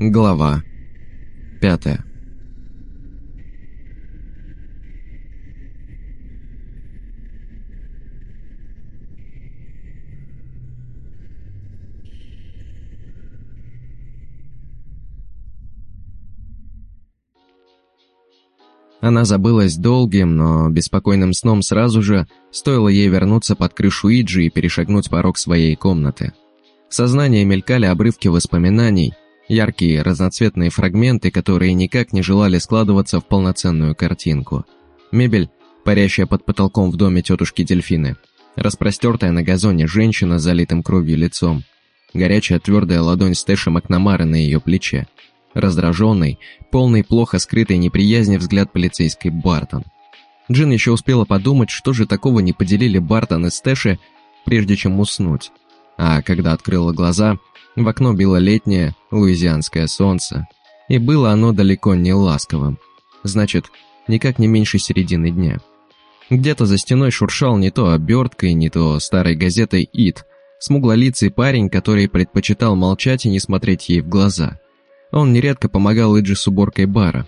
Глава пятая Она забылась долгим, но беспокойным сном сразу же, стоило ей вернуться под крышу Иджи и перешагнуть порог своей комнаты. В сознании мелькали обрывки воспоминаний, яркие разноцветные фрагменты, которые никак не желали складываться в полноценную картинку. Мебель, парящая под потолком в доме тетушки Дельфины, распростертая на газоне женщина с залитым кровью лицом, горячая твердая ладонь Стэша Макнамары на ее плече, раздраженный, полный плохо скрытой неприязни взгляд полицейской Бартон. Джин еще успела подумать, что же такого не поделили Бартон и Стэши, прежде чем уснуть. А когда открыла глаза, в окно било летнее луизианское солнце, и было оно далеко не ласковым. Значит, никак не меньше середины дня. Где-то за стеной шуршал не то оберткой, не то старой газетой «Ит», смуглолицый парень, который предпочитал молчать и не смотреть ей в глаза – он нередко помогал Иджи с уборкой бара.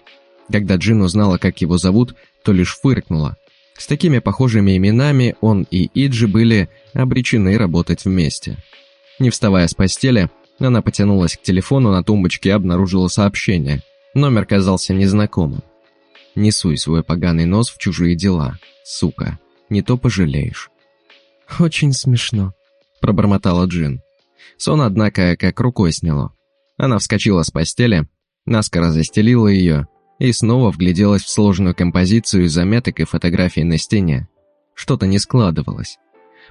Когда Джин узнала, как его зовут, то лишь фыркнула. С такими похожими именами он и Иджи были обречены работать вместе. Не вставая с постели, она потянулась к телефону на тумбочке и обнаружила сообщение. Номер казался незнакомым. «Не суй свой поганый нос в чужие дела, сука. Не то пожалеешь». «Очень смешно», — пробормотала Джин. Сон, однако, как рукой сняло. Она вскочила с постели, наскоро застелила ее и снова вгляделась в сложную композицию заметок и фотографий на стене. Что-то не складывалось.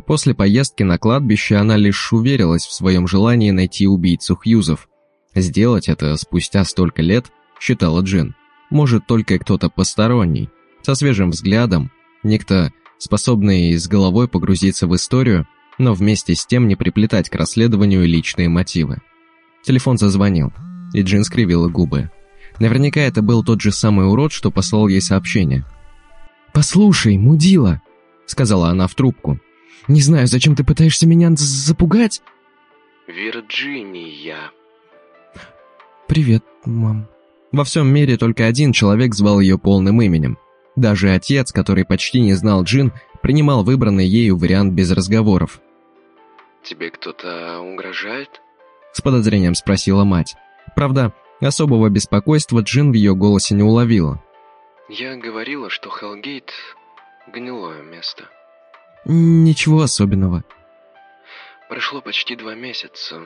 После поездки на кладбище она лишь уверилась в своем желании найти убийцу Хьюзов. Сделать это спустя столько лет, считала Джин, может только кто-то посторонний, со свежим взглядом, некто, способный с головой погрузиться в историю, но вместе с тем не приплетать к расследованию личные мотивы. Телефон зазвонил, и Джин скривила губы. Наверняка это был тот же самый урод, что послал ей сообщение. «Послушай, мудила», — сказала она в трубку. «Не знаю, зачем ты пытаешься меня запугать?» «Вирджиния». «Привет, мам». Во всем мире только один человек звал ее полным именем. Даже отец, который почти не знал Джин, принимал выбранный ею вариант без разговоров. «Тебе кто-то угрожает?» С подозрением спросила мать. Правда, особого беспокойства Джин в ее голосе не уловила. «Я говорила, что Хелгейт — гнилое место». «Ничего особенного». Прошло почти два месяца.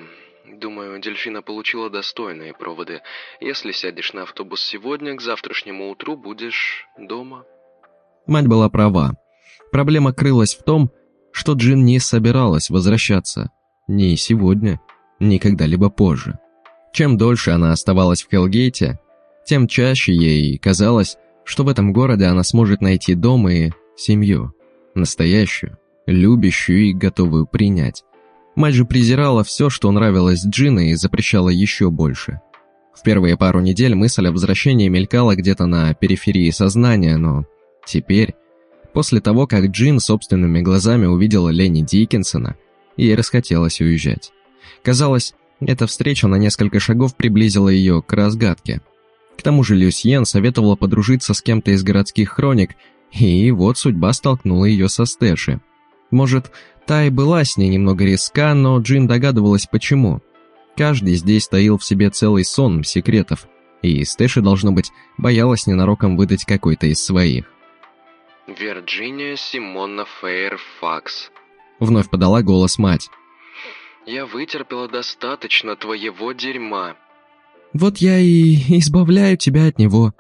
Думаю, Дельфина получила достойные проводы. Если сядешь на автобус сегодня, к завтрашнему утру будешь дома. Мать была права. Проблема крылась в том, что Джин не собиралась возвращаться. Не сегодня ни когда-либо позже. Чем дольше она оставалась в Хелгейте, тем чаще ей казалось, что в этом городе она сможет найти дом и семью. Настоящую, любящую и готовую принять. Мать же презирала все, что нравилось Джина и запрещала еще больше. В первые пару недель мысль о возвращении мелькала где-то на периферии сознания, но теперь, после того, как Джин собственными глазами увидела Ленни Диккенсона, ей расхотелось уезжать. Казалось, эта встреча на несколько шагов приблизила ее к разгадке. К тому же Люсьен советовала подружиться с кем-то из городских хроник, и вот судьба столкнула ее со Стэши. Может, та и была с ней немного риска, но Джин догадывалась почему. Каждый здесь таил в себе целый сон секретов, и Стэши, должно быть, боялась ненароком выдать какой-то из своих. «Вирджиния Симона Фейрфакс», — вновь подала голос мать. Я вытерпела достаточно твоего дерьма». «Вот я и избавляю тебя от него».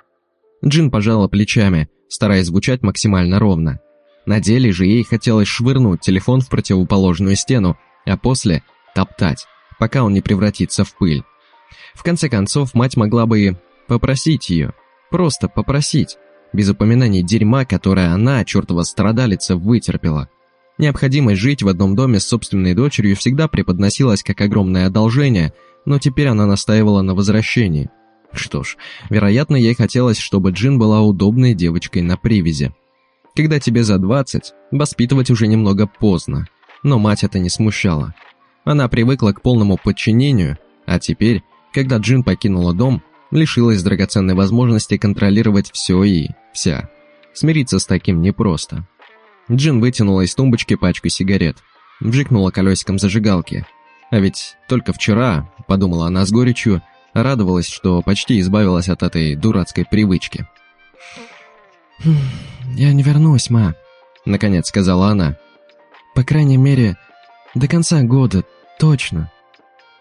Джин пожала плечами, стараясь звучать максимально ровно. На деле же ей хотелось швырнуть телефон в противоположную стену, а после топтать, пока он не превратится в пыль. В конце концов, мать могла бы попросить ее. Просто попросить, без упоминаний дерьма, которое она, чертова страдалица, вытерпела. Необходимость жить в одном доме с собственной дочерью всегда преподносилась как огромное одолжение, но теперь она настаивала на возвращении. Что ж, вероятно, ей хотелось, чтобы Джин была удобной девочкой на привязи. Когда тебе за 20, воспитывать уже немного поздно, но мать это не смущала. Она привыкла к полному подчинению, а теперь, Когда Джин покинула дом, лишилась драгоценной возможности контролировать все и вся. Смириться с таким непросто. Джин вытянула из тумбочки пачку сигарет, вжикнула колесиком зажигалки. А ведь только вчера, подумала она с горечью, радовалась, что почти избавилась от этой дурацкой привычки. «Хм, «Я не вернусь, ма», — наконец сказала она. «По крайней мере, до конца года, точно».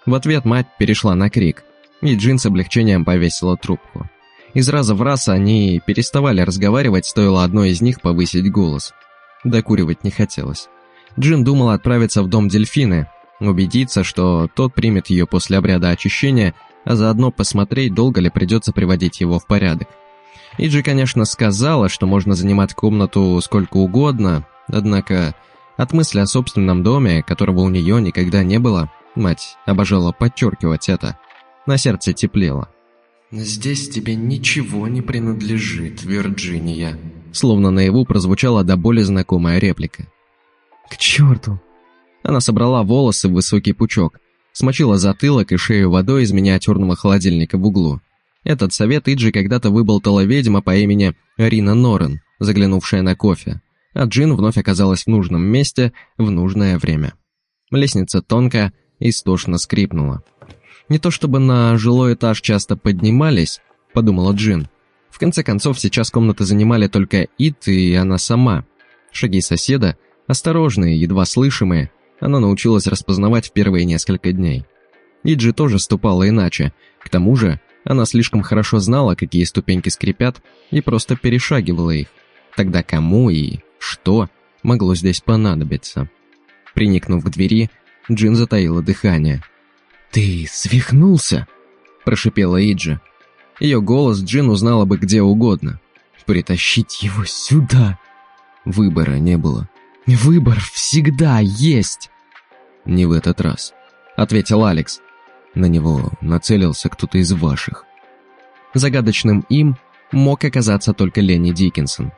В ответ мать перешла на крик, и Джин с облегчением повесила трубку. Из раза в раз они переставали разговаривать, стоило одной из них повысить голос. Докуривать не хотелось. Джин думала отправиться в дом дельфины, убедиться, что тот примет ее после обряда очищения, а заодно посмотреть, долго ли придется приводить его в порядок. Иджи, конечно, сказала, что можно занимать комнату сколько угодно, однако от мысли о собственном доме, которого у нее никогда не было, Мать обожала подчеркивать это. На сердце теплело. «Здесь тебе ничего не принадлежит, Вирджиния», словно наяву прозвучала до боли знакомая реплика. «К черту!» Она собрала волосы в высокий пучок, смочила затылок и шею водой из миниатюрного холодильника в углу. Этот совет Иджи когда-то выболтала ведьма по имени Рина Норрен, заглянувшая на кофе, а Джин вновь оказалась в нужном месте в нужное время. Лестница тонкая, истошно скрипнула. «Не то чтобы на жилой этаж часто поднимались», — подумала Джин. В конце концов, сейчас комнаты занимали только Ит и она сама. Шаги соседа, осторожные, едва слышимые, она научилась распознавать в первые несколько дней. Иджи тоже ступала иначе. К тому же, она слишком хорошо знала, какие ступеньки скрипят, и просто перешагивала их. Тогда кому и что могло здесь понадобиться? Приникнув к двери, Джин затаила дыхание. «Ты свихнулся?» – прошипела Иджи. Ее голос Джин узнала бы где угодно. «Притащить его сюда!» Выбора не было. «Выбор всегда есть!» «Не в этот раз», — ответил Алекс. На него нацелился кто-то из ваших. Загадочным им мог оказаться только Ленни Диккенсон.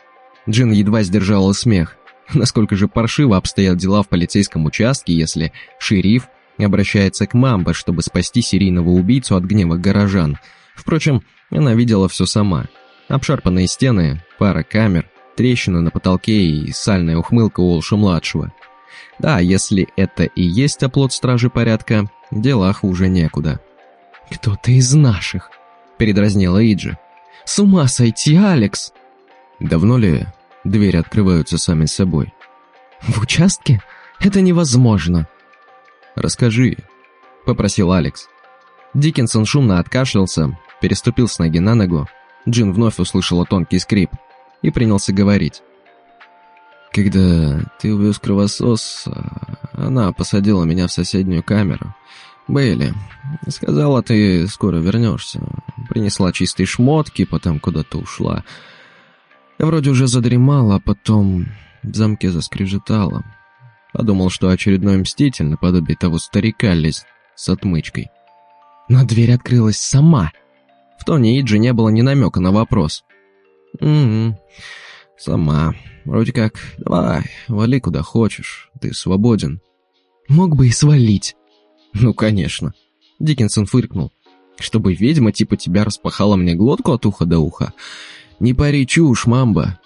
Джин едва сдержала смех. Насколько же паршиво обстоят дела в полицейском участке, если шериф обращается к Мамбо, чтобы спасти серийного убийцу от гнева горожан. Впрочем, она видела все сама. Обшарпанные стены, пара камер, трещины на потолке и сальная ухмылка Уолша-младшего. Да, если это и есть оплот стражи порядка, дела хуже некуда. «Кто-то из наших», — передразнила Иджи. «С ума сойти, Алекс!» «Давно ли Двери открываются сами собой. «В участке? Это невозможно!» «Расскажи», — попросил Алекс. Диккенсон шумно откашлялся, переступил с ноги на ногу. Джин вновь услышала тонкий скрип и принялся говорить. «Когда ты увез кровосос, она посадила меня в соседнюю камеру. Бейли, сказала, ты скоро вернешься. Принесла чистые шмотки, потом куда-то ушла. Я вроде уже задремал, а потом в замке заскрежетало. Подумал, что очередной мститель, наподобие того старика, лезет с отмычкой. Но дверь открылась сама. В тоне Иджи не было ни намека на вопрос. «Угу, сама. Вроде как, давай, вали куда хочешь, ты свободен». «Мог бы и свалить». «Ну, конечно». Диккенсон фыркнул. «Чтобы ведьма типа тебя распахала мне глотку от уха до уха, «Не пари чушь, мамба!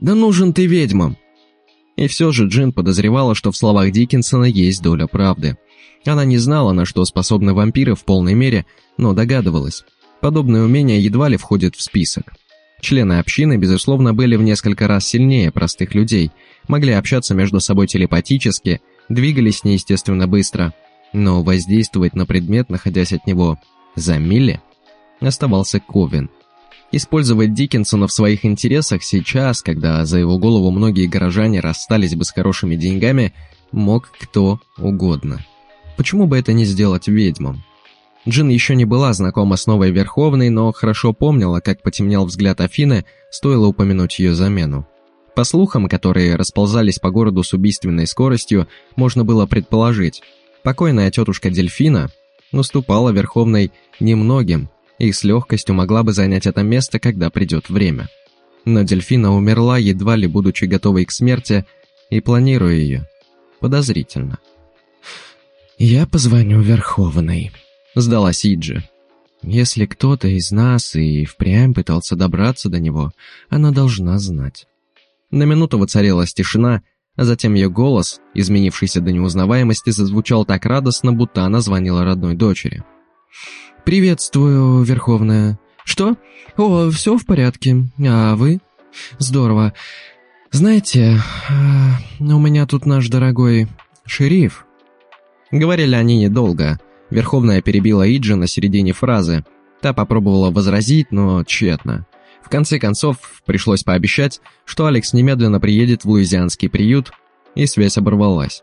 Да нужен ты ведьмам!» И все же Джин подозревала, что в словах Диккенсона есть доля правды. Она не знала, на что способны вампиры в полной мере, но догадывалась. Подобное умение едва ли входит в список. Члены общины, безусловно, были в несколько раз сильнее простых людей, могли общаться между собой телепатически, двигались неестественно быстро, но воздействовать на предмет, находясь от него за мили, оставался Ковен – Использовать Диккенсона в своих интересах сейчас, когда за его голову многие горожане расстались бы с хорошими деньгами, мог кто угодно. Почему бы это не сделать ведьмам? Джин еще не была знакома с новой Верховной, но хорошо помнила, как потемнел взгляд Афины, стоило упомянуть ее замену. По слухам, которые расползались по городу с убийственной скоростью, можно было предположить, покойная тетушка Дельфина уступала Верховной немногим, и с легкостью могла бы занять это место, когда придет время. Но Дельфина умерла, едва ли будучи готовой к смерти, и планируя ее. Подозрительно. «Я позвоню Верховной», — сдалась Иджи. Если кто-то из нас и впрямь пытался добраться до него, она должна знать. На минуту воцарилась тишина, а затем ее голос, изменившийся до неузнаваемости, зазвучал так радостно, будто она звонила родной дочери. «Приветствую, Верховная. Что? О, все в порядке. А вы? Здорово. Знаете, а, у меня тут наш дорогой шериф». Говорили они недолго. Верховная перебила Иджи на середине фразы. Та попробовала возразить, но тщетно. В конце концов, пришлось пообещать, что Алекс немедленно приедет в луизианский приют, и связь оборвалась.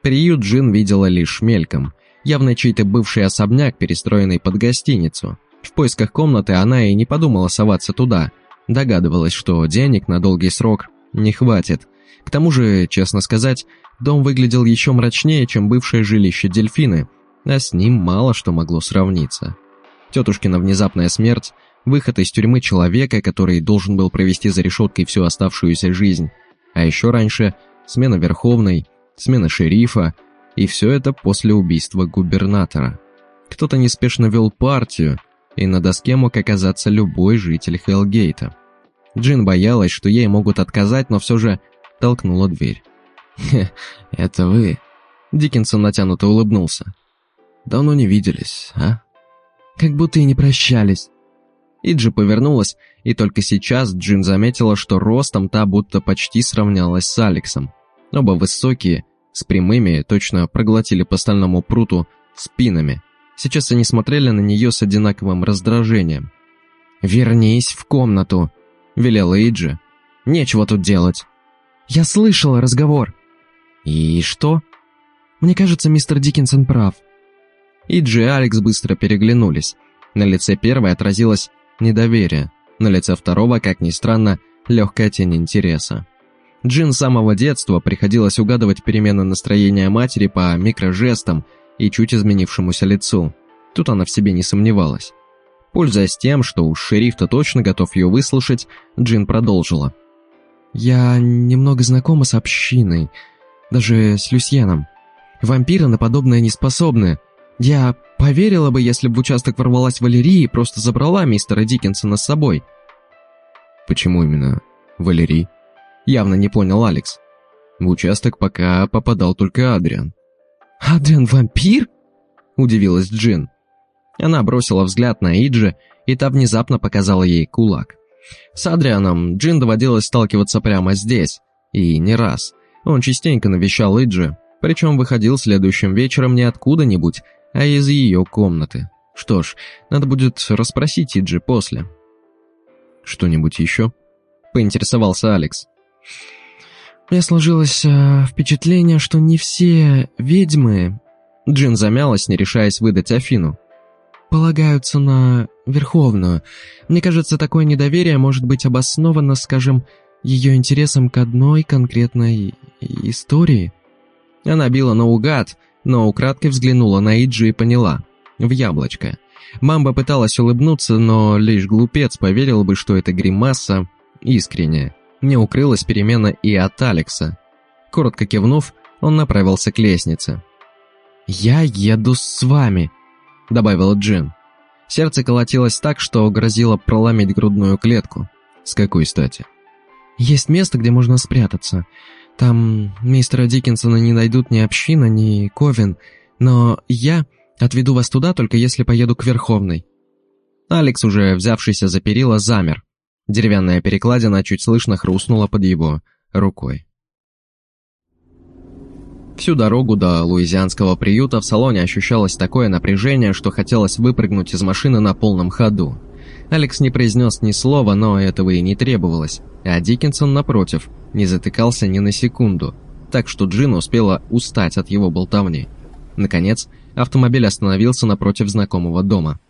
Приют Джин видела лишь мельком, явно чей-то бывший особняк, перестроенный под гостиницу. В поисках комнаты она и не подумала соваться туда, догадывалась, что денег на долгий срок не хватит. К тому же, честно сказать, дом выглядел еще мрачнее, чем бывшее жилище дельфины, а с ним мало что могло сравниться. Тетушкина внезапная смерть выход из тюрьмы человека, который должен был провести за решеткой всю оставшуюся жизнь, а еще раньше смена Верховной, смена шерифа, и все это после убийства губернатора. Кто-то неспешно вел партию, и на доске мог оказаться любой житель Хелгейта. Джин боялась, что ей могут отказать, но все же толкнула дверь. «Хе, это вы?» Диккенсон натянуто улыбнулся. «Давно не виделись, а?» «Как будто и не прощались», Иджи повернулась, и только сейчас Джин заметила, что ростом та будто почти сравнялась с Алексом. Оба высокие, с прямыми, точно проглотили по стальному пруту, спинами. Сейчас они смотрели на нее с одинаковым раздражением. «Вернись в комнату», — велела Иджи. «Нечего тут делать». «Я слышала разговор». «И что?» «Мне кажется, мистер Диккенсон прав». Иджи и Алекс быстро переглянулись. На лице первой отразилось недоверие. На лице второго, как ни странно, легкая тень интереса. Джин с самого детства приходилось угадывать перемены настроения матери по микрожестам и чуть изменившемуся лицу. Тут она в себе не сомневалась. Пользуясь тем, что уж шериф-то точно готов ее выслушать, Джин продолжила. «Я немного знакома с общиной, даже с Люсьеном. Вампиры на подобное не способны, я поверила бы, если бы в участок ворвалась Валерия и просто забрала мистера Диккенсона с собой. Почему именно Валерий? Явно не понял Алекс. В участок пока попадал только Адриан. «Адриан вампир?» – удивилась Джин. Она бросила взгляд на Иджи, и та внезапно показала ей кулак. С Адрианом Джин доводилось сталкиваться прямо здесь, и не раз. Он частенько навещал Иджи, причем выходил следующим вечером не откуда-нибудь, а из ее комнаты. Что ж, надо будет расспросить Иджи после. «Что-нибудь еще?» — поинтересовался Алекс. «У меня сложилось э, впечатление, что не все ведьмы...» Джин замялась, не решаясь выдать Афину. «Полагаются на Верховную. Мне кажется, такое недоверие может быть обосновано, скажем, ее интересом к одной конкретной истории». Она била наугад, но украдкой взглянула на Иджи и поняла. В яблочко. Мамба пыталась улыбнуться, но лишь глупец поверил бы, что это гримаса искренняя. Не укрылась перемена и от Алекса. Коротко кивнув, он направился к лестнице. «Я еду с вами», — добавила Джин. Сердце колотилось так, что грозило проломить грудную клетку. С какой стати? «Есть место, где можно спрятаться. Там мистера Диккенсона не найдут ни община, ни Ковен, но я отведу вас туда, только если поеду к Верховной». Алекс, уже взявшийся за перила, замер. Деревянная перекладина чуть слышно хрустнула под его рукой. Всю дорогу до луизианского приюта в салоне ощущалось такое напряжение, что хотелось выпрыгнуть из машины на полном ходу. Алекс не произнес ни слова, но этого и не требовалось, а Диккенсон, напротив, не затыкался ни на секунду, так что Джин успела устать от его болтовни. Наконец, автомобиль остановился напротив знакомого дома.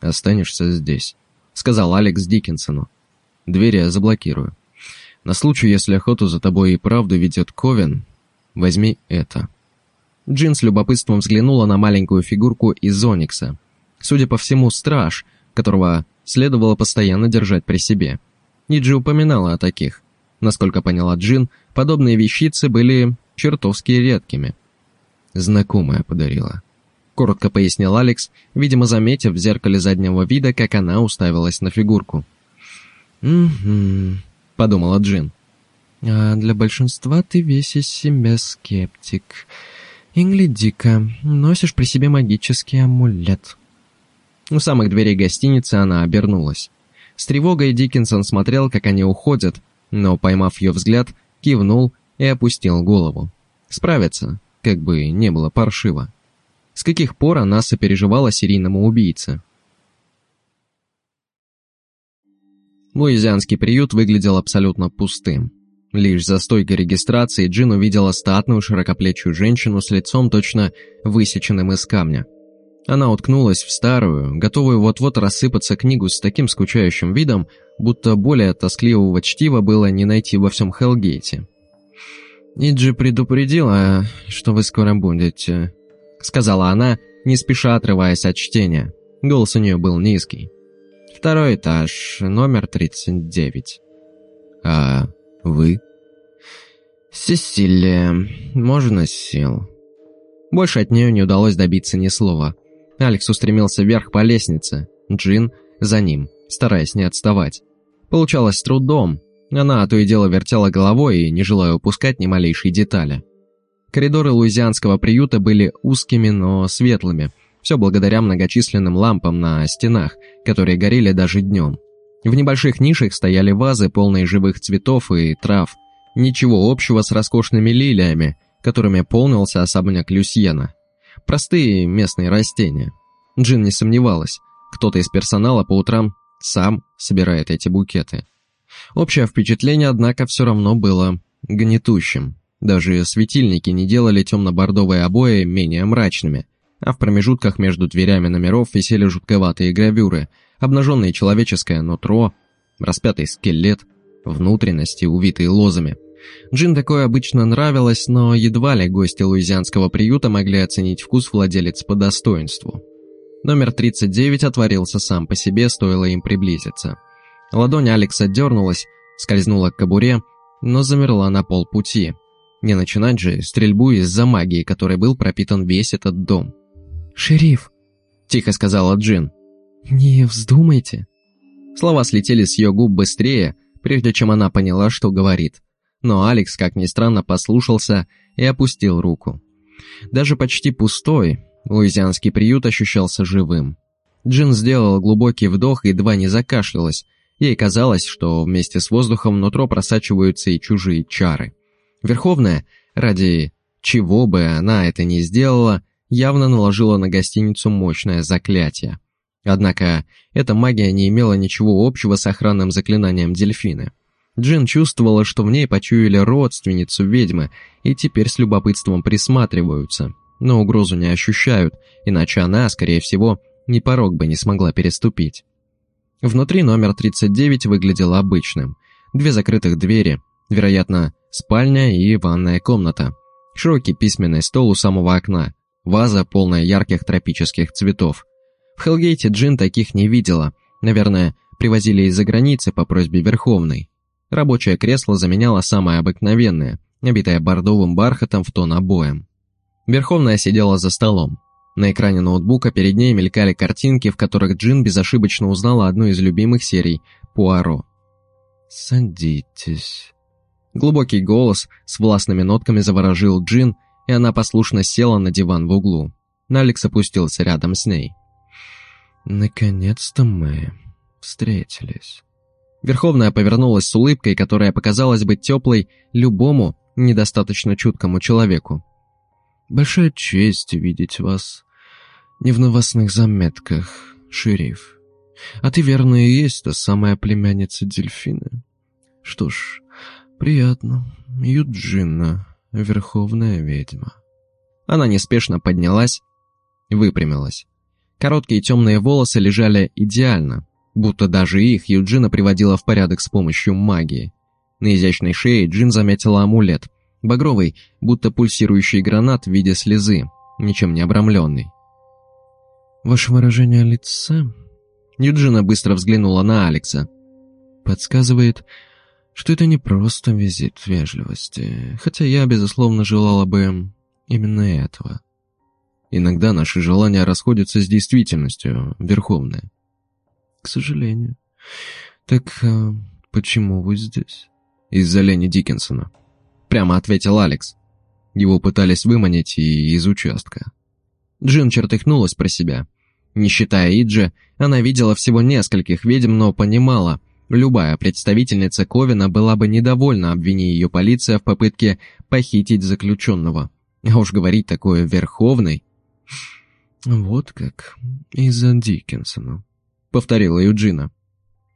«Останешься здесь», — сказал Алекс Диккенсону. «Двери я заблокирую. На случай, если охоту за тобой и правду ведет Ковен, возьми это». Джин с любопытством взглянула на маленькую фигурку из Оникса. Судя по всему, страж, которого следовало постоянно держать при себе. Ниджи упоминала о таких. Насколько поняла Джин, подобные вещицы были чертовски редкими. Знакомая подарила. — коротко пояснил Алекс, видимо, заметив в зеркале заднего вида, как она уставилась на фигурку. «Угу», — подумала Джин. «А для большинства ты весь из себя скептик. И гляди-ка, носишь при себе магический амулет». У самых дверей гостиницы она обернулась. С тревогой Диккенсон смотрел, как они уходят, но, поймав ее взгляд, кивнул и опустил голову. Справиться, как бы не было паршиво. С каких пор она сопереживала серийному убийце? Луизианский приют выглядел абсолютно пустым. Лишь за стойкой регистрации Джин увидела статную широкоплечую женщину с лицом точно высеченным из камня. Она уткнулась в старую, готовую вот-вот рассыпаться книгу с таким скучающим видом, будто более тоскливого чтива было не найти во всем Хелгейте. «Иджи предупредила, что вы скоро будете», — сказала она, не спеша отрываясь от чтения. Голос у нее был низкий. «Второй этаж, номер 39». «А вы?» «Сесилия. Можно сил?» Больше от нее не удалось добиться ни слова. Алекс устремился вверх по лестнице, Джин за ним, стараясь не отставать. Получалось с трудом. Она то и дело вертела головой и не желая упускать ни малейшей детали. Коридоры луизианского приюта были узкими, но светлыми, все благодаря многочисленным лампам на стенах, которые горели даже днем. В небольших нишах стояли вазы, полные живых цветов и трав. Ничего общего с роскошными лилиями, которыми полнился особняк Люсьена. Простые местные растения. Джин не сомневалась, кто-то из персонала по утрам сам собирает эти букеты. Общее впечатление, однако, все равно было гнетущим. Даже светильники не делали темно-бордовые обои менее мрачными, а в промежутках между дверями номеров висели жутковатые гравюры, обнаженное человеческое нутро, распятый скелет, внутренности, увитые лозами – Джин такое обычно нравилось, но едва ли гости луизианского приюта могли оценить вкус владелец по достоинству. Номер 39 отворился сам по себе, стоило им приблизиться. Ладонь Алекса дернулась, скользнула к кобуре, но замерла на полпути. Не начинать же стрельбу из-за магии, которой был пропитан весь этот дом. «Шериф», — тихо сказала Джин. «Не вздумайте». Слова слетели с ее губ быстрее, прежде чем она поняла, что говорит но Алекс, как ни странно, послушался и опустил руку. Даже почти пустой, луизианский приют ощущался живым. Джин сделала глубокий вдох и едва не закашлялась. Ей казалось, что вместе с воздухом внутро просачиваются и чужие чары. Верховная, ради чего бы она это ни сделала, явно наложила на гостиницу мощное заклятие. Однако эта магия не имела ничего общего с охранным заклинанием дельфина. Джин чувствовала, что в ней почуяли родственницу ведьмы, и теперь с любопытством присматриваются, но угрозу не ощущают, иначе она, скорее всего, ни порог бы не смогла переступить. Внутри номер 39 выглядел обычным. Две закрытых двери, вероятно, спальня и ванная комната. Широкий письменный стол у самого окна, ваза, полная ярких тропических цветов. В Хелгейте Джин таких не видела, наверное, привозили из-за границы по просьбе Верховной. Рабочее кресло заменяло самое обыкновенное, обитое бордовым бархатом в тон обоем. Верховная сидела за столом. На экране ноутбука перед ней мелькали картинки, в которых Джин безошибочно узнала одну из любимых серий Пуаро. «Садитесь». Глубокий голос с властными нотками заворожил Джин, и она послушно села на диван в углу. Алекс опустился рядом с ней. «Наконец-то мы встретились». Верховная повернулась с улыбкой, которая показалась быть теплой любому недостаточно чуткому человеку. «Большая честь видеть вас не в новостных заметках, шериф. А ты, верно, и есть та самая племянница Дельфины. Что ж, приятно. Юджина, верховная ведьма». Она неспешно поднялась, выпрямилась. Короткие темные волосы лежали идеально, будто даже их Юджина приводила в порядок с помощью магии. На изящной шее Джин заметила амулет, багровый, будто пульсирующий гранат в виде слезы, ничем не обрамленный. «Ваше выражение лица...» Юджина быстро взглянула на Алекса. «Подсказывает, что это не просто визит вежливости, хотя я, безусловно, желала бы именно этого». Иногда наши желания расходятся с действительностью, Верховная. К сожалению. Так а почему вы здесь? Из-за Лени Диккенсона. Прямо ответил Алекс. Его пытались выманить и из участка. Джин чертыхнулась про себя. Не считая Иджи, она видела всего нескольких ведьм, но понимала, любая представительница Ковина была бы недовольна, обвини ее полиция в попытке похитить заключенного. А уж говорить такое верховный. «Вот как, из-за Диккенсона», — повторила Юджина.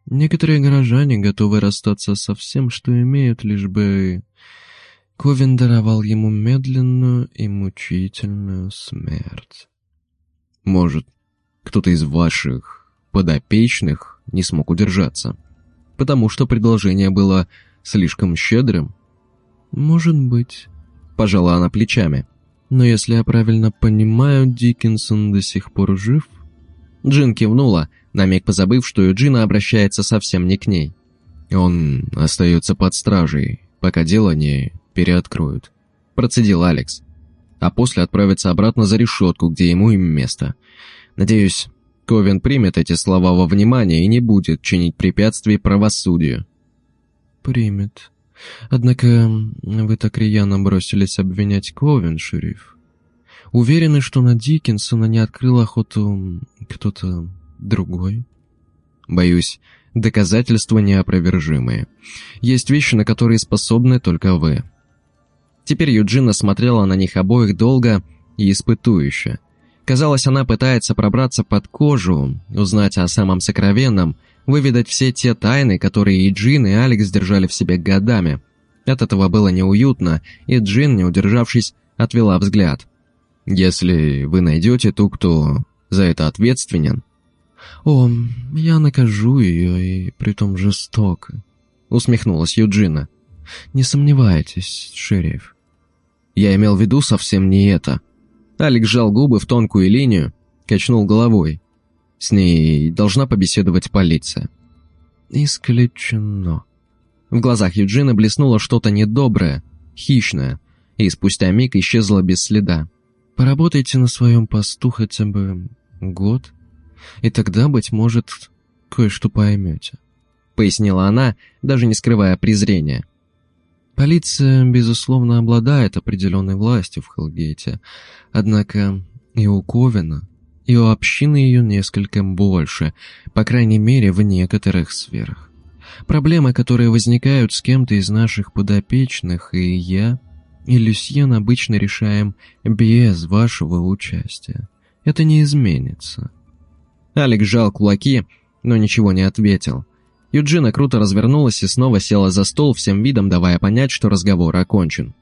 «Некоторые горожане готовы расстаться со всем, что имеют, лишь бы Ковин даровал ему медленную и мучительную смерть. Может, кто-то из ваших подопечных не смог удержаться, потому что предложение было слишком щедрым? Может быть, пожала она плечами. Но если я правильно понимаю, Диккенсон до сих пор жив? Джин кивнула, на миг позабыв, что Юджина обращается совсем не к ней. Он остается под стражей, пока дело не переоткроют», – процедил Алекс. «А после отправится обратно за решетку, где ему им место. Надеюсь, Ковен примет эти слова во внимание и не будет чинить препятствий правосудию». «Примет. Однако вы так рьяно бросились обвинять Ковен, шериф. Уверены, что на Диккенсона не открыл охоту кто-то другой?» «Боюсь, доказательства неопровержимые. Есть вещи, на которые способны только вы. Теперь Юджина смотрела на них обоих долго и испытующе. Казалось, она пытается пробраться под кожу, узнать о самом сокровенном, выведать все те тайны, которые и Джин, и Алекс держали в себе годами. От этого было неуютно, и Джин, не удержавшись, отвела взгляд. «Если вы найдете ту, кто за это ответственен...» «О, я накажу ее, и притом жестоко», — усмехнулась Юджина. «Не сомневайтесь, шериф». Я имел в виду совсем не это. Алик сжал губы в тонкую линию, качнул головой. С ней должна побеседовать полиция. Исключено. В глазах Юджина блеснуло что-то недоброе, хищное, и спустя миг исчезло без следа. Поработайте на своем посту хотя бы год, и тогда, быть может, кое-что поймете. Пояснила она, даже не скрывая презрения. Полиция, безусловно, обладает определенной властью в Хелгейте, однако и у Ковина, и у общины ее несколько больше, по крайней мере, в некоторых сферах. Проблемы, которые возникают с кем-то из наших подопечных, и я, и Люсьен обычно решаем без вашего участия. Это не изменится. Алекс сжал кулаки, но ничего не ответил. Юджина круто развернулась и снова села за стол, всем видом давая понять, что разговор окончен.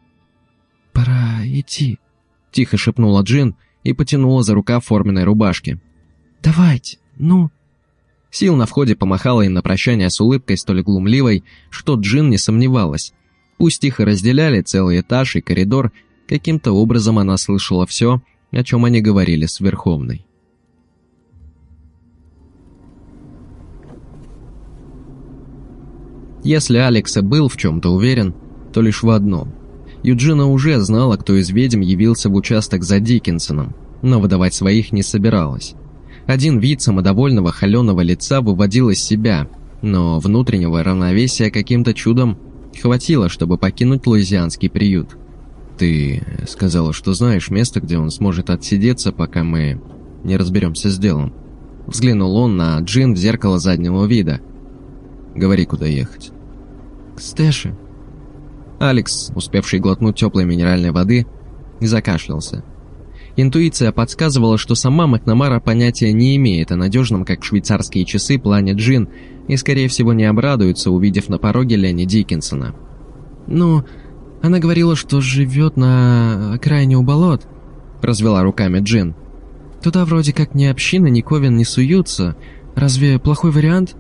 «Пора идти», — тихо шепнула Джин и потянула за рукав форменной рубашки. «Давайте, ну...» Сил на входе помахала им на прощание с улыбкой столь глумливой, что Джин не сомневалась. Пусть их разделяли целый этаж и коридор, каким-то образом она слышала все, о чем они говорили с Верховной. Если Алекс и был в чем-то уверен, то лишь в одном. Юджина уже знала, кто из ведьм явился в участок за Диккенсоном, но выдавать своих не собиралась. Один вид самодовольного холеного лица выводил из себя, но внутреннего равновесия каким-то чудом хватило, чтобы покинуть луизианский приют. «Ты сказала, что знаешь место, где он сможет отсидеться, пока мы не разберемся с делом». Взглянул он на Джин в зеркало заднего вида. «Говори, куда ехать» к Стэше». Алекс, успевший глотнуть теплой минеральной воды, закашлялся. Интуиция подсказывала, что сама Макнамара понятия не имеет о надежном, как швейцарские часы, плане Джин, и, скорее всего, не обрадуется, увидев на пороге Ленни Диккенсона. «Ну, она говорила, что живет на окраине у болот», — развела руками Джин. «Туда вроде как ни община, ни Ковен не суются. Разве плохой вариант?»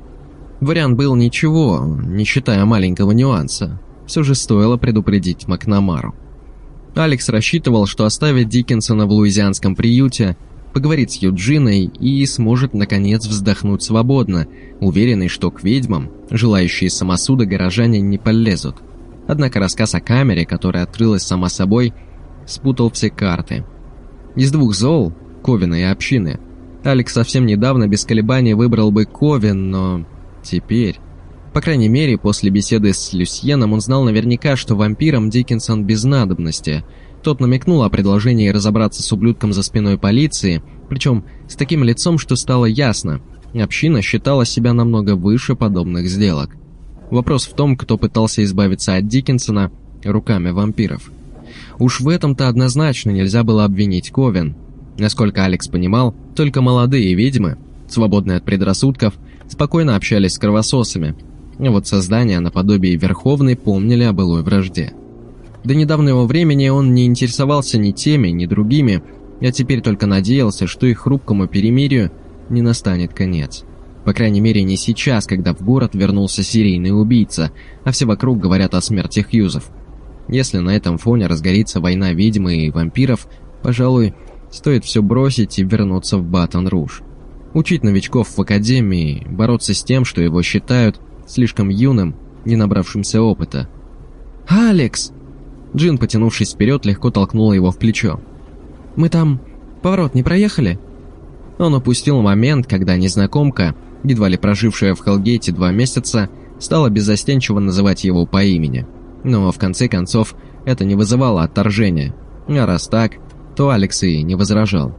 Вариант был ничего, не считая маленького нюанса. Все же стоило предупредить Макнамару. Алекс рассчитывал, что оставит Диккенсона в луизианском приюте, поговорит с Юджиной и сможет, наконец, вздохнуть свободно, уверенный, что к ведьмам, желающие самосуда, горожане не полезут. Однако рассказ о камере, которая открылась сама собой, спутал все карты. Из двух зол, Ковина и общины, Алекс совсем недавно без колебаний выбрал бы Ковен, но теперь... По крайней мере, после беседы с Люсьеном он знал наверняка, что вампирам Диккенсон без надобности. Тот намекнул о предложении разобраться с ублюдком за спиной полиции, причем с таким лицом, что стало ясно. Община считала себя намного выше подобных сделок. Вопрос в том, кто пытался избавиться от Диккенсона руками вампиров. Уж в этом-то однозначно нельзя было обвинить Ковен. Насколько Алекс понимал, только молодые ведьмы, свободные от предрассудков, спокойно общались с кровососами, вот создания наподобие Верховной помнили о былой вражде. До недавнего времени он не интересовался ни теми, ни другими, а теперь только надеялся, что их хрупкому перемирию не настанет конец. По крайней мере, не сейчас, когда в город вернулся серийный убийца, а все вокруг говорят о смерти Хьюзов. Если на этом фоне разгорится война ведьмы и вампиров, пожалуй, стоит все бросить и вернуться в Батон-Руж. Учить новичков в академии, бороться с тем, что его считают слишком юным, не набравшимся опыта. «Алекс!» Джин, потянувшись вперед, легко толкнула его в плечо. «Мы там поворот не проехали?» Он упустил момент, когда незнакомка, едва ли прожившая в Хелгейте два месяца, стала беззастенчиво называть его по имени. Но в конце концов это не вызывало отторжения. А раз так, то Алекс и не возражал.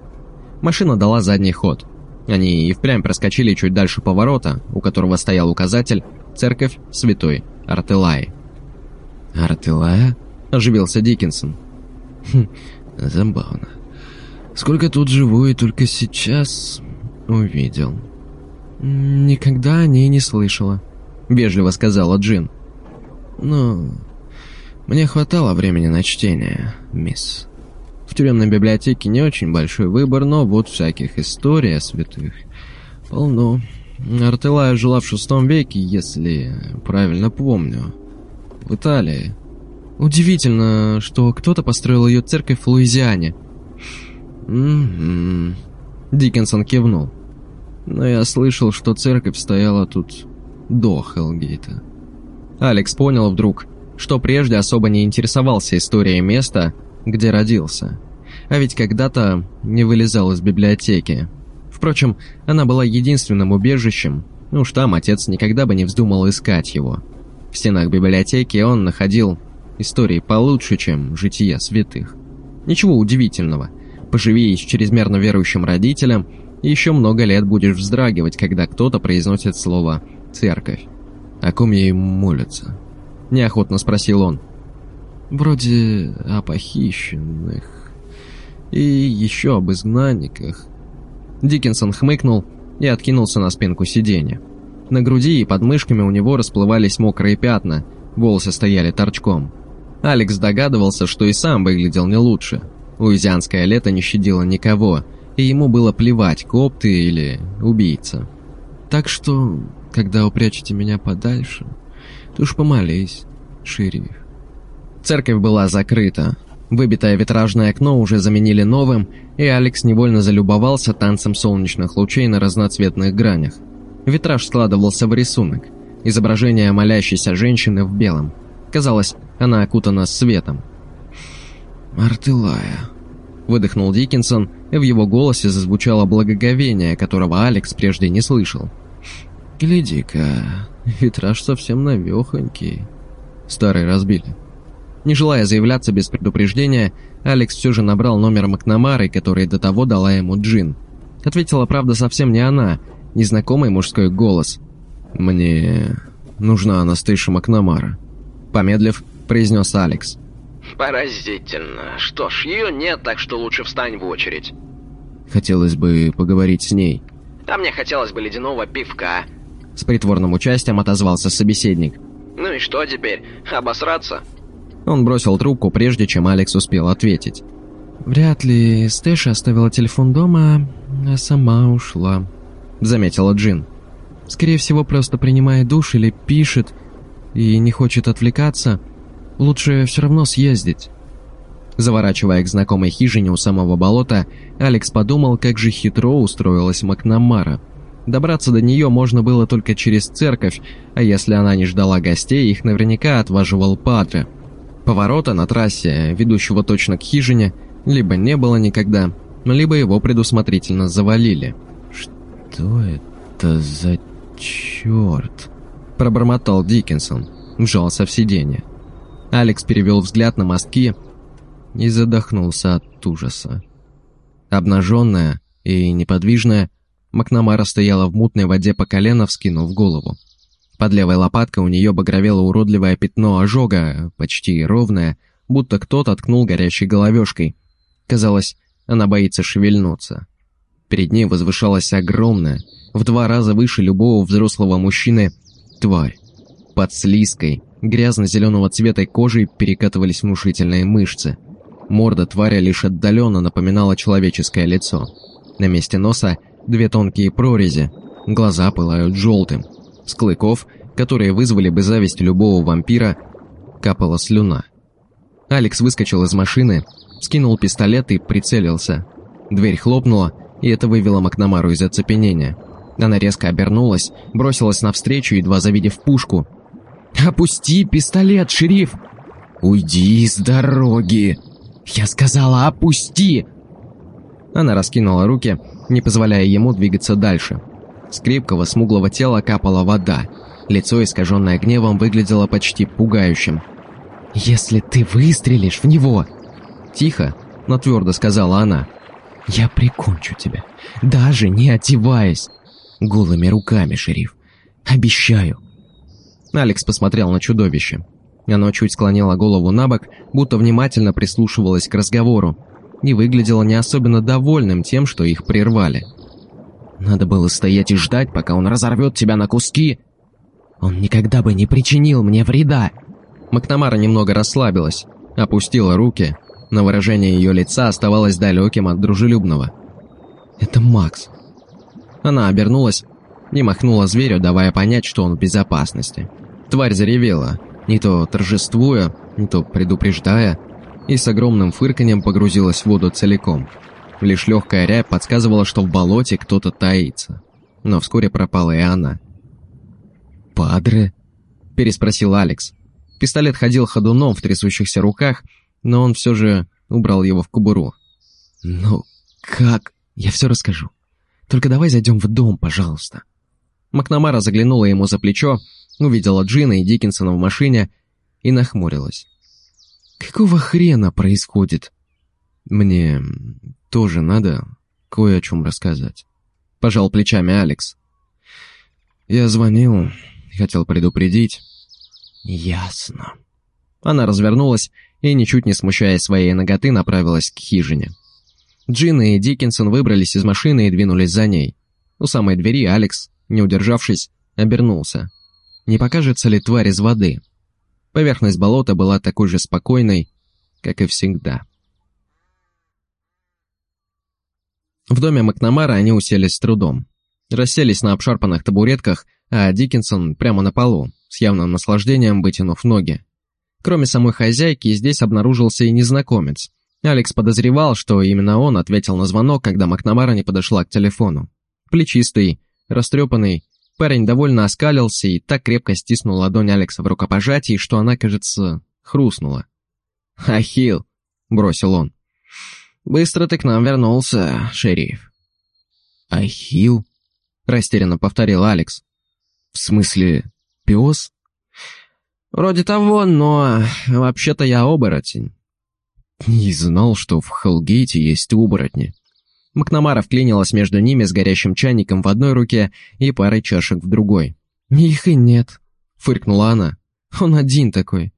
Машина дала задний ход. Они и впрямь проскочили чуть дальше поворота, у которого стоял указатель «Церковь Святой Артелаи». «Артелая?» – оживился Диккенсон. «Хм, забавно. Сколько тут живу и только сейчас увидел». «Никогда о ней не слышала», – вежливо сказала Джин. «Ну, мне хватало времени на чтение, мисс». В тюремной библиотеке не очень большой выбор, но вот всяких историй о святых полно. Артелая жила в шестом веке, если правильно помню, в Италии. Удивительно, что кто-то построил ее церковь в Луизиане. Угу. Диккенсон кивнул. Но я слышал, что церковь стояла тут до Хелгейта. Алекс понял вдруг, что прежде особо не интересовался историей места, где родился. А ведь когда-то не вылезал из библиотеки. Впрочем, она была единственным убежищем, уж там отец никогда бы не вздумал искать его. В стенах библиотеки он находил истории получше, чем жития святых. Ничего удивительного. Поживи с чрезмерно верующим родителем, и еще много лет будешь вздрагивать, когда кто-то произносит слово «церковь». «О ком ей молятся?» – неохотно спросил он. Вроде о похищенных. И еще об изгнанниках. Диккенсон хмыкнул и откинулся на спинку сиденья. На груди и под мышками у него расплывались мокрые пятна, волосы стояли торчком. Алекс догадывался, что и сам выглядел не лучше. Луизианское лето не щадило никого, и ему было плевать, коп ты или убийца. Так что, когда упрячете меня подальше, ты уж помолись, шериф. Церковь была закрыта. Выбитое витражное окно уже заменили новым, и Алекс невольно залюбовался танцем солнечных лучей на разноцветных гранях. Витраж складывался в рисунок. Изображение молящейся женщины в белом. Казалось, она окутана светом. «Артылая», — выдохнул Диккенсон, и в его голосе зазвучало благоговение, которого Алекс прежде не слышал. «Гляди-ка, витраж совсем навехонький. Старый разбили». Не желая заявляться без предупреждения, Алекс все же набрал номер Макнамары, который до того дала ему Джин. Ответила, правда, совсем не она, незнакомый мужской голос. «Мне нужна Анастейша Макнамара», — помедлив, произнес Алекс. «Поразительно. Что ж, ее нет, так что лучше встань в очередь». «Хотелось бы поговорить с ней». «А мне хотелось бы ледяного пивка». С притворным участием отозвался собеседник. «Ну и что теперь? Обосраться?» Он бросил трубку, прежде чем Алекс успел ответить. «Вряд ли Стэша оставила телефон дома, а сама ушла», — заметила Джин. «Скорее всего, просто принимает душ или пишет и не хочет отвлекаться. Лучше все равно съездить». Заворачивая к знакомой хижине у самого болота, Алекс подумал, как же хитро устроилась Макнамара. Добраться до нее можно было только через церковь, а если она не ждала гостей, их наверняка отваживал Падре. Поворота на трассе, ведущего точно к хижине, либо не было никогда, либо его предусмотрительно завалили. «Что это за черт?» – пробормотал Диккенсон, вжался в сиденье. Алекс перевел взгляд на мостки и задохнулся от ужаса. Обнаженная и неподвижная, Макнамара стояла в мутной воде по колено, вскинув голову. Под левой лопаткой у нее багровело уродливое пятно ожога, почти ровное, будто кто-то ткнул горящей головешкой. Казалось, она боится шевельнуться. Перед ней возвышалась огромная, в два раза выше любого взрослого мужчины, тварь. Под слизкой, грязно-зеленого цвета кожей перекатывались внушительные мышцы. Морда твари лишь отдаленно напоминала человеческое лицо. На месте носа две тонкие прорези, глаза пылают желтым. С клыков, которые вызвали бы зависть любого вампира, капала слюна. Алекс выскочил из машины, скинул пистолет и прицелился. Дверь хлопнула, и это вывело Макнамару из оцепенения. Она резко обернулась, бросилась навстречу, едва завидев пушку. «Опусти пистолет, шериф!» «Уйди с дороги!» «Я сказала, опусти!» Она раскинула руки, не позволяя ему двигаться дальше. С крепкого, смуглого тела капала вода. Лицо, искаженное гневом, выглядело почти пугающим. «Если ты выстрелишь в него...» Тихо, но твердо сказала она. «Я прикончу тебя, даже не одеваясь. Голыми руками, шериф. Обещаю». Алекс посмотрел на чудовище. Оно чуть склонило голову на бок, будто внимательно прислушивалось к разговору, и выглядело не особенно довольным тем, что их прервали. Надо было стоять и ждать, пока он разорвет тебя на куски. Он никогда бы не причинил мне вреда. Макнамара немного расслабилась, опустила руки, но выражение ее лица оставалось далеким от дружелюбного. «Это Макс». Она обернулась и махнула зверю, давая понять, что он в безопасности. Тварь заревела, не то торжествуя, не то предупреждая, и с огромным фырканьем погрузилась в воду целиком. Лишь легкая рябь подсказывала, что в болоте кто-то таится. Но вскоре пропала и она. «Падре?» – переспросил Алекс. Пистолет ходил ходуном в трясущихся руках, но он все же убрал его в кобуру. «Ну, как? Я все расскажу. Только давай зайдем в дом, пожалуйста». Макнамара заглянула ему за плечо, увидела Джина и Диккенсона в машине и нахмурилась. «Какого хрена происходит?» «Мне тоже надо кое о чем рассказать», — пожал плечами Алекс. «Я звонил, хотел предупредить». «Ясно». Она развернулась и, ничуть не смущая своей ноготы, направилась к хижине. Джин и Диккенсон выбрались из машины и двинулись за ней. У самой двери Алекс, не удержавшись, обернулся. Не покажется ли тварь из воды? Поверхность болота была такой же спокойной, как и всегда. В доме Макнамара они уселись с трудом. Расселись на обшарпанных табуретках, а Диккенсон прямо на полу, с явным наслаждением вытянув ноги. Кроме самой хозяйки, здесь обнаружился и незнакомец. Алекс подозревал, что именно он ответил на звонок, когда Макнамара не подошла к телефону. Плечистый, растрепанный, парень довольно оскалился и так крепко стиснул ладонь Алекса в рукопожатии, что она, кажется, хрустнула. «Ахилл!» — бросил он. «Быстро ты к нам вернулся, шериф». «Ахилл?» — растерянно повторил Алекс. «В смысле, пес?» «Вроде того, но вообще-то я оборотень». «Не знал, что в Хелгейте есть оборотни». Макнамара вклинилась между ними с горящим чайником в одной руке и парой чашек в другой. «Их и нет», — фыркнула она. «Он один такой.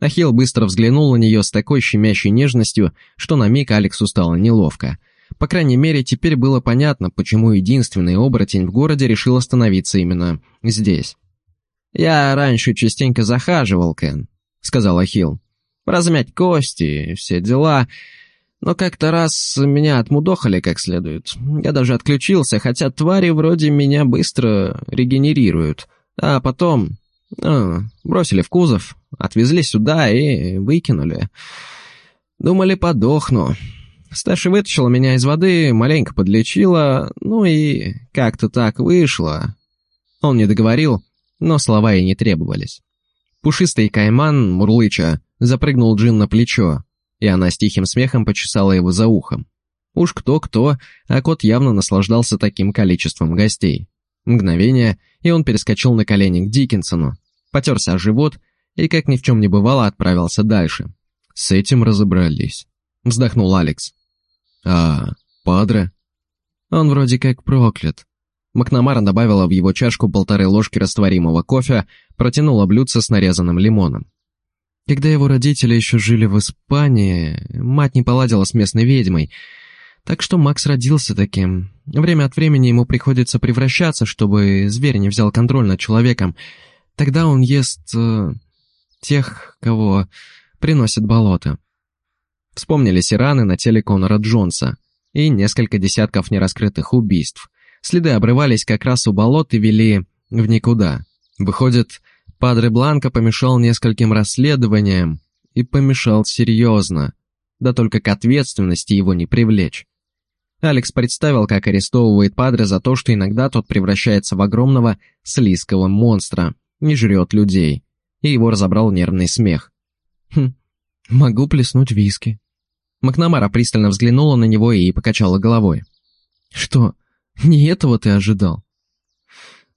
Ахилл быстро взглянул на нее с такой щемящей нежностью, что на миг Алексу стало неловко. По крайней мере, теперь было понятно, почему единственный оборотень в городе решил остановиться именно здесь. «Я раньше частенько захаживал, Кен», — сказал Ахилл. «Размять кости, все дела. Но как-то раз меня отмудохали как следует. Я даже отключился, хотя твари вроде меня быстро регенерируют. А потом а, бросили в кузов, отвезли сюда и выкинули. Думали, подохну. Сташа вытащила меня из воды, маленько подлечила, ну и как-то так вышло. Он не договорил, но слова и не требовались. Пушистый кайман, мурлыча, запрыгнул Джин на плечо, и она с тихим смехом почесала его за ухом. Уж кто-кто, а кот явно наслаждался таким количеством гостей. Мгновение, и он перескочил на колени к Диккенсону, потерся о живот и, как ни в чем не бывало, отправился дальше. С этим разобрались. Вздохнул Алекс. А, Падре? Он вроде как проклят. Макнамара добавила в его чашку полторы ложки растворимого кофе, протянула блюдце с нарезанным лимоном. Когда его родители еще жили в Испании, мать не поладила с местной ведьмой, так что Макс родился таким. Время от времени ему приходится превращаться, чтобы зверь не взял контроль над человеком. Тогда он ест... Э, тех, кого приносит болото. Вспомнили сираны на теле Конора Джонса и несколько десятков нераскрытых убийств. Следы обрывались как раз у болот и вели в никуда. Выходит, Падре Бланко помешал нескольким расследованиям и помешал серьезно. Да только к ответственности его не привлечь. Алекс представил, как арестовывает Падре за то, что иногда тот превращается в огромного слизкого монстра, не жрет людей. И его разобрал нервный смех. «Хм, могу плеснуть виски». Макнамара пристально взглянула на него и покачала головой. «Что, не этого ты ожидал?»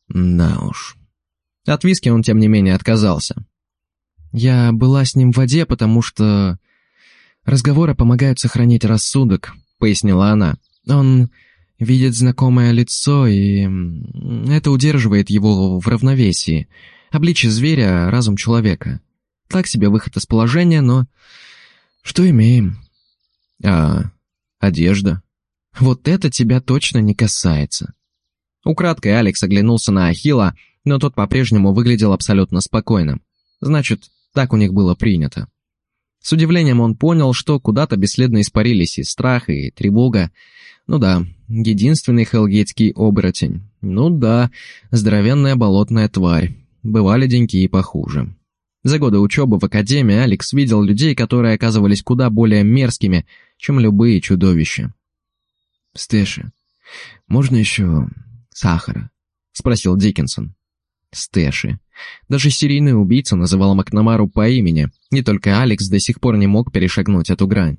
«Да уж». От виски он, тем не менее, отказался. «Я была с ним в воде, потому что...» «Разговоры помогают сохранить рассудок», — пояснила она. Он видит знакомое лицо, и это удерживает его в равновесии. Обличие зверя — разум человека. Так себе выход из положения, но... Что имеем? А одежда? Вот это тебя точно не касается. Украдкой Алекс оглянулся на Ахила, но тот по-прежнему выглядел абсолютно спокойным. Значит, так у них было принято. С удивлением он понял, что куда-то бесследно испарились и страх, и тревога, ну да, единственный хелгетский оборотень. Ну да, здоровенная болотная тварь. Бывали деньки и похуже. За годы учебы в академии Алекс видел людей, которые оказывались куда более мерзкими, чем любые чудовища. «Стэши, можно еще сахара?» — спросил Диккенсон. Стэши. Даже серийный убийца называл Макнамару по имени, не только Алекс до сих пор не мог перешагнуть эту грань.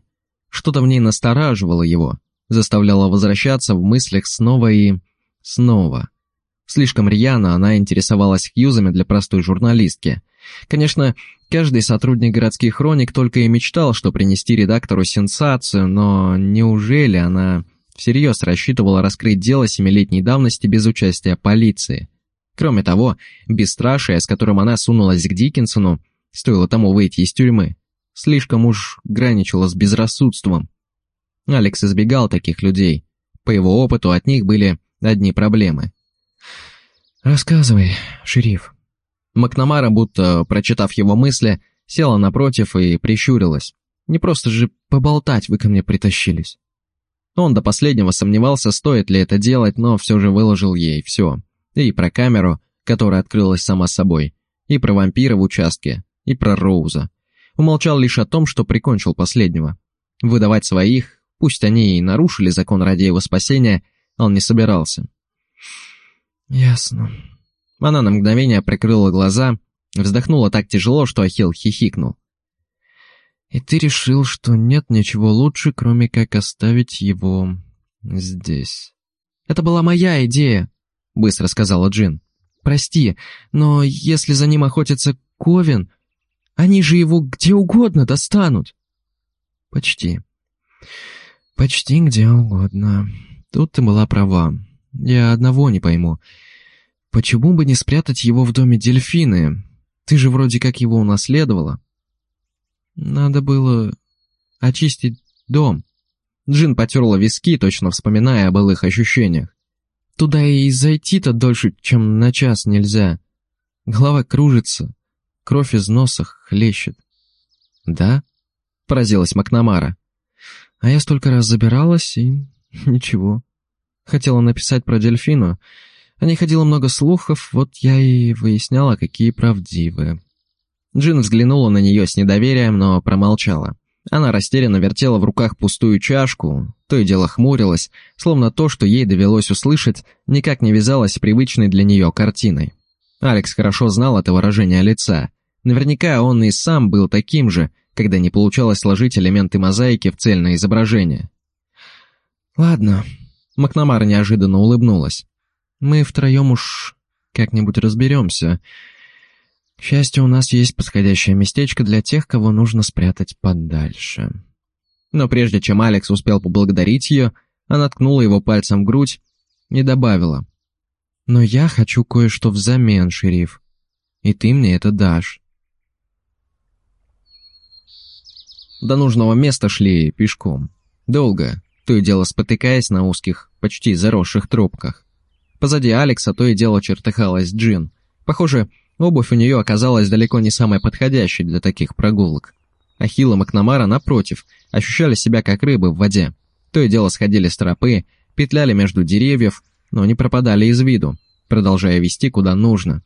Что-то в ней настораживало его, заставляла возвращаться в мыслях снова и... снова. Слишком рьяно она интересовалась хьюзами для простой журналистки. Конечно, каждый сотрудник городских хроник только и мечтал, что принести редактору сенсацию, но неужели она всерьез рассчитывала раскрыть дело семилетней давности без участия полиции? Кроме того, бесстрашие, с которым она сунулась к Диккенсону, стоило тому выйти из тюрьмы, слишком уж граничило с безрассудством. Алекс избегал таких людей. По его опыту от них были одни проблемы. «Рассказывай, шериф». Макнамара, будто прочитав его мысли, села напротив и прищурилась. «Не просто же поболтать вы ко мне притащились». Он до последнего сомневался, стоит ли это делать, но все же выложил ей все. И про камеру, которая открылась сама собой, и про вампира в участке, и про Роуза. Умолчал лишь о том, что прикончил последнего. Выдавать своих Пусть они и нарушили закон ради его спасения, он не собирался. «Ясно». Она на мгновение прикрыла глаза, вздохнула так тяжело, что Ахилл хихикнул. «И ты решил, что нет ничего лучше, кроме как оставить его здесь?» «Это была моя идея», — быстро сказала Джин. «Прости, но если за ним охотится Ковен, они же его где угодно достанут». «Почти». «Почти где угодно. Тут ты была права. Я одного не пойму. Почему бы не спрятать его в доме дельфины? Ты же вроде как его унаследовала». «Надо было очистить дом». Джин потерла виски, точно вспоминая о былых ощущениях. «Туда и зайти-то дольше, чем на час нельзя. Голова кружится, кровь из носа хлещет». «Да?» — поразилась Макнамара. А я столько раз забиралась, и ничего. Хотела написать про дельфину. О ней ходило много слухов, вот я и выясняла, какие правдивые. Джин взглянула на нее с недоверием, но промолчала. Она растерянно вертела в руках пустую чашку, то и дело хмурилась, словно то, что ей довелось услышать, никак не вязалось с привычной для нее картиной. Алекс хорошо знал это выражение лица. Наверняка он и сам был таким же, когда не получалось сложить элементы мозаики в цельное изображение. Ладно. Макнамара неожиданно улыбнулась. Мы втроем уж как-нибудь разберемся. К счастью, у нас есть подходящее местечко для тех, кого нужно спрятать подальше. Но прежде чем Алекс успел поблагодарить ее, она ткнула его пальцем в грудь и добавила. «Но я хочу кое-что взамен, шериф, и ты мне это дашь». До нужного места шли пешком. Долго, то и дело спотыкаясь на узких, почти заросших тропках. Позади Алекса то и дело чертыхалась Джин. Похоже, обувь у нее оказалась далеко не самой подходящей для таких прогулок. Ахилл и Макнамара, напротив, ощущали себя как рыбы в воде. То и дело сходили с тропы, петляли между деревьев, но не пропадали из виду, продолжая вести куда нужно.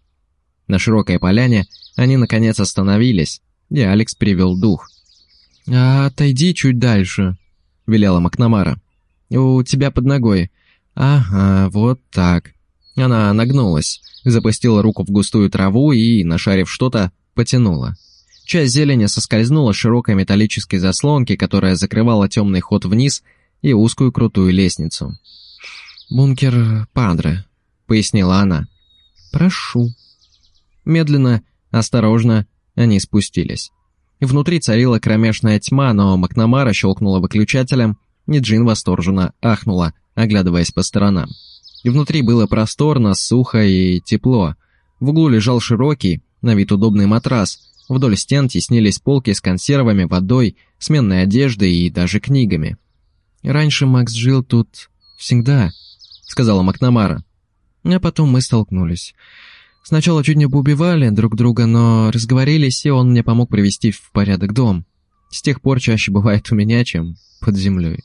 На широкой поляне они наконец остановились, и Алекс привел дух. «А отойди чуть дальше», — велела Макнамара. «У тебя под ногой. Ага, вот так». Она нагнулась, запустила руку в густую траву и, нашарив что-то, потянула. Часть зелени соскользнула с широкой металлической заслонки, которая закрывала темный ход вниз и узкую крутую лестницу. «Бункер Падре», — пояснила она. «Прошу». Медленно, осторожно, они спустились. Внутри царила кромешная тьма, но Макнамара щелкнула выключателем, и Джин восторженно ахнула, оглядываясь по сторонам. И внутри было просторно, сухо и тепло. В углу лежал широкий, на вид удобный матрас. Вдоль стен теснились полки с консервами, водой, сменной одеждой и даже книгами. «Раньше Макс жил тут всегда», — сказала Макнамара. А потом мы столкнулись. Сначала чуть не поубивали друг друга, но разговорились, и он мне помог привести в порядок дом. С тех пор чаще бывает у меня, чем под землей.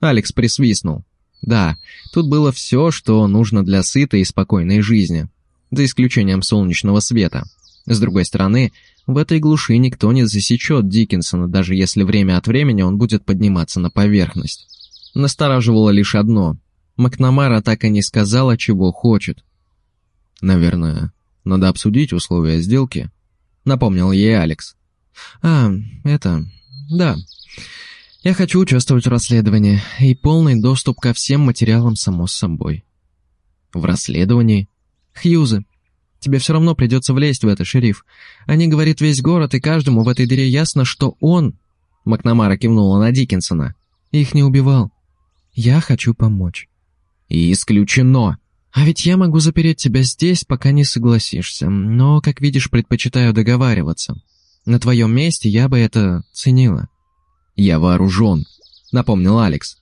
Алекс присвистнул. Да, тут было все, что нужно для сытой и спокойной жизни, за исключением солнечного света. С другой стороны, в этой глуши никто не засечет Диккенсона, даже если время от времени он будет подниматься на поверхность. Настораживало лишь одно. Макнамара так и не сказала, чего хочет. «Наверное, надо обсудить условия сделки», — напомнил ей Алекс. «А, это... да. Я хочу участвовать в расследовании, и полный доступ ко всем материалам, само собой». «В расследовании?» «Хьюзы. Тебе все равно придется влезть в это, шериф. Они говорит весь город, и каждому в этой дыре ясно, что он...» Макнамара кивнула на Диккенсона. «Их не убивал. Я хочу помочь». «И исключено!» А ведь я могу запереть тебя здесь, пока не согласишься, но, как видишь, предпочитаю договариваться. На твоем месте я бы это ценила». «Я вооружен», — напомнил Алекс.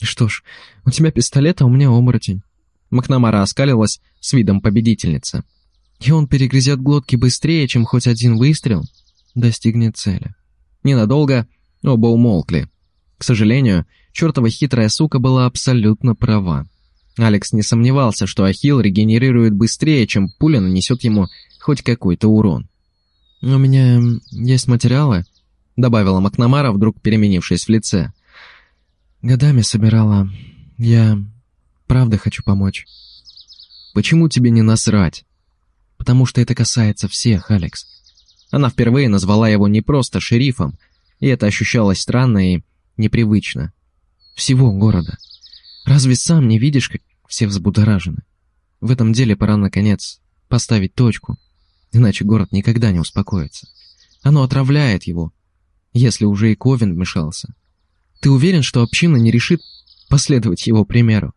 «Что ж, у тебя пистолет, а у меня оборотень». Макнамара оскалилась с видом победительницы. «И он перегрызет глотки быстрее, чем хоть один выстрел достигнет цели». Ненадолго оба умолкли. К сожалению, чертова хитрая сука была абсолютно права. Алекс не сомневался, что Ахилл регенерирует быстрее, чем пуля нанесет ему хоть какой-то урон. «У меня есть материалы», — добавила Макнамара, вдруг переменившись в лице. «Годами собирала. Я правда хочу помочь». «Почему тебе не насрать?» «Потому что это касается всех, Алекс». Она впервые назвала его не просто шерифом, и это ощущалось странно и непривычно. «Всего города». Разве сам не видишь, как все взбудоражены? В этом деле пора, наконец, поставить точку, иначе город никогда не успокоится. Оно отравляет его, если уже и Ковен вмешался. Ты уверен, что община не решит последовать его примеру?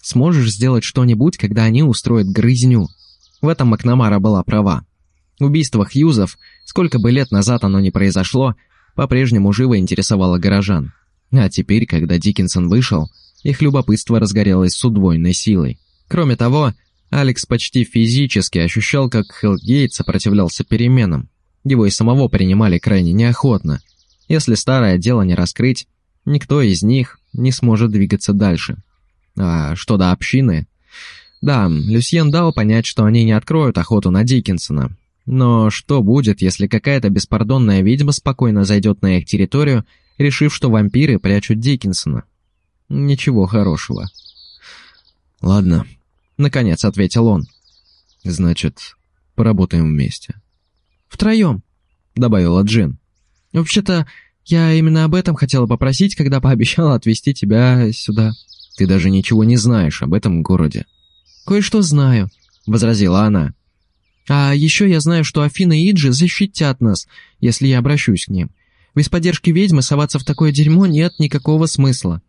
Сможешь сделать что-нибудь, когда они устроят грызню? В этом Макнамара была права. Убийство Хьюзов, сколько бы лет назад оно ни произошло, по-прежнему живо интересовало горожан. А теперь, когда Диккенсон вышел, их любопытство разгорелось с удвоенной силой. Кроме того, Алекс почти физически ощущал, как Хелгейт сопротивлялся переменам. Его и самого принимали крайне неохотно. Если старое дело не раскрыть, никто из них не сможет двигаться дальше. А что до общины? Да, Люсьен дал понять, что они не откроют охоту на Диккенсона. Но что будет, если какая-то беспардонная ведьма спокойно зайдет на их территорию, решив, что вампиры прячут Диккенсона? Ничего хорошего. «Ладно», — наконец ответил он. «Значит, поработаем вместе». «Втроем», — добавила Джин. «Вообще-то, Я именно об этом хотела попросить, когда пообещала отвезти тебя сюда». «Ты даже ничего не знаешь об этом городе». «Кое-что знаю», — возразила она. «А еще я знаю, что Афина и Иджи защитят нас, если я обращусь к ним. Без поддержки ведьмы соваться в такое дерьмо нет никакого смысла».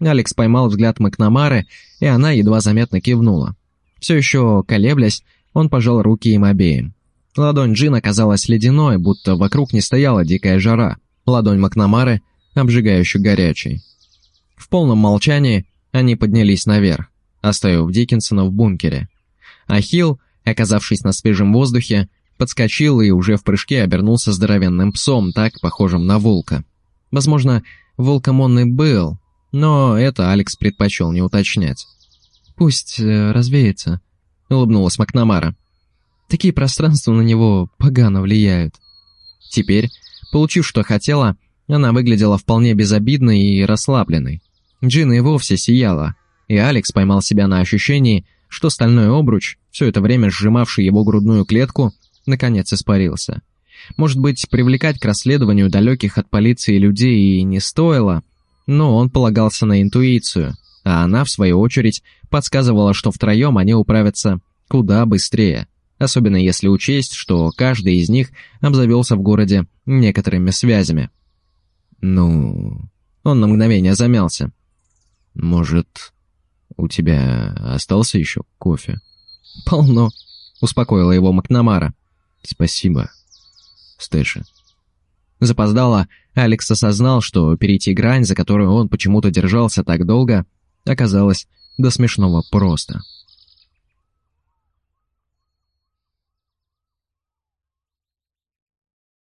Алекс поймал взгляд Макнамары, и она едва заметно кивнула. Все еще колеблясь, он пожал руки им обеим. Ладонь Джин оказалась ледяной, будто вокруг не стояла дикая жара. Ладонь Макнамары обжигающе горячей. В полном молчании они поднялись наверх, оставив Диккенсона в бункере. А Хилл, оказавшись на свежем воздухе, подскочил и уже в прыжке обернулся здоровенным псом, так похожим на волка. Возможно, волком он и был, но это Алекс предпочел не уточнять. «Пусть э, развеется», — улыбнулась Макнамара. «Такие пространства на него погано влияют». Теперь, получив, что хотела, она выглядела вполне безобидной и расслабленной. Джина и вовсе сияла, и Алекс поймал себя на ощущении, что стальной обруч, все это время сжимавший его грудную клетку, наконец испарился. Может быть, привлекать к расследованию далеких от полиции людей и не стоило, но он полагался на интуицию, а она, в свою очередь, подсказывала, что втроем они управятся куда быстрее, особенно если учесть, что каждый из них обзавелся в городе некоторыми связями. «Ну...» Он на мгновение замялся. «Может, у тебя остался еще кофе?» «Полно», — успокоила его Макнамара. «Спасибо, Стэши». Запоздало, Алекс осознал, что перейти грань, за которую он почему-то держался так долго, оказалось до смешного просто.